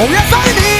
Oh yes I did!